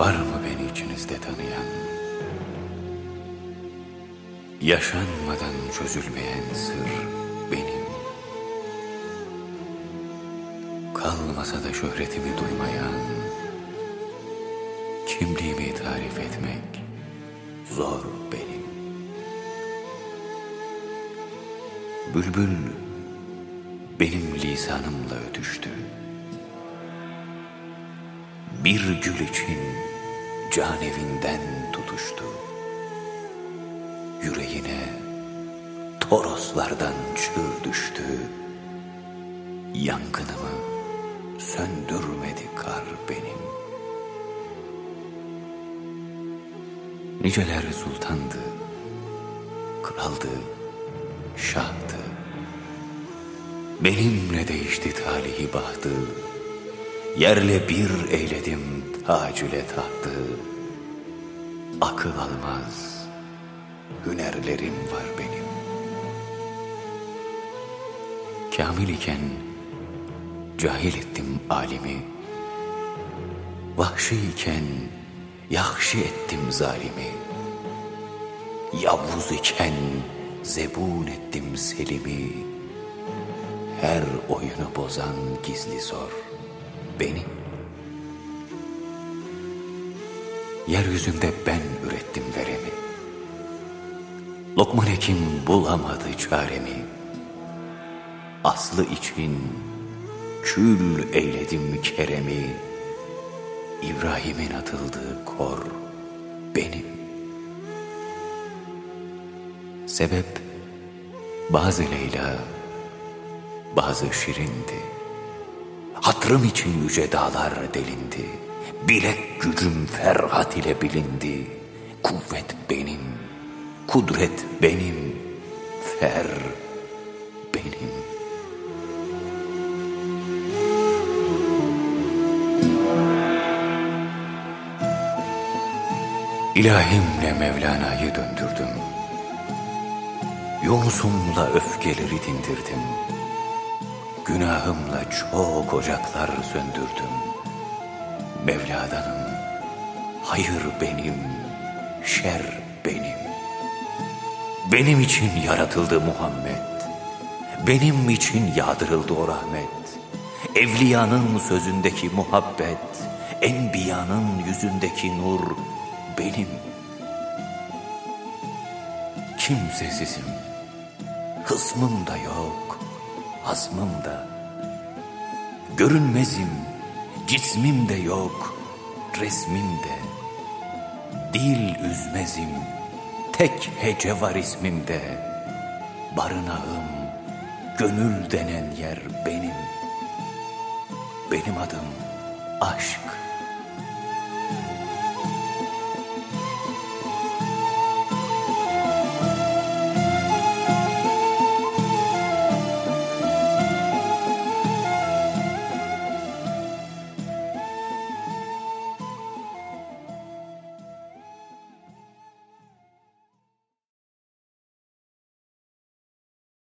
Var mı beni içinizde tanıyan? Yaşanmadan çözülmeyen sır benim. Kalmasa da şöhretimi duymayan, kimliğimi tarif etmek zor benim. Bülbül benim lisanımla ötüştü. Bir gül için can evinden tutuştu. Yüreğine toroslardan çığ düştü. Yangınımı söndürmedi kar benim. Niceler sultandı, kraldı, şahtı. Benimle değişti talihi bahtı. Yerle bir eyledim tacüle tahtı. Akıl almaz, hünerlerim var benim. Kamil iken cahil ettim alimi. Vahşi iken yahşi ettim zalimi. Yavuz iken zebun ettim selimi. Her oyunu bozan gizli zor benim. Yeryüzünde ben ürettim veremi. Lokman Hekim bulamadı çaremi. Aslı için kül eyledim keremi. İbrahim'in atıldığı kor benim. Sebep bazı Leyla, bazı Şirin'di. Hatrım için yüce dağlar delindi. Bilek gücüm ferhat ile bilindi. Kuvvet benim, kudret benim, fer benim. İlahimle Mevlana'yı döndürdüm. Yunus'umla öfkeleri dindirdim. Günahımla çok ocaklar söndürdüm. Mevla'danım, hayır benim, şer benim. Benim için yaratıldı Muhammed. Benim için yağdırıldı o rahmet. Evliyanın sözündeki muhabbet, enbiyanın yüzündeki nur benim. Kimsesizim, hısmım da yok, hasmım da. Görünmezim, cismim de yok, resmim de. Dil üzmezim, tek hece var ismimde. Barınağım, gönül denen yer benim. Benim adım aşk.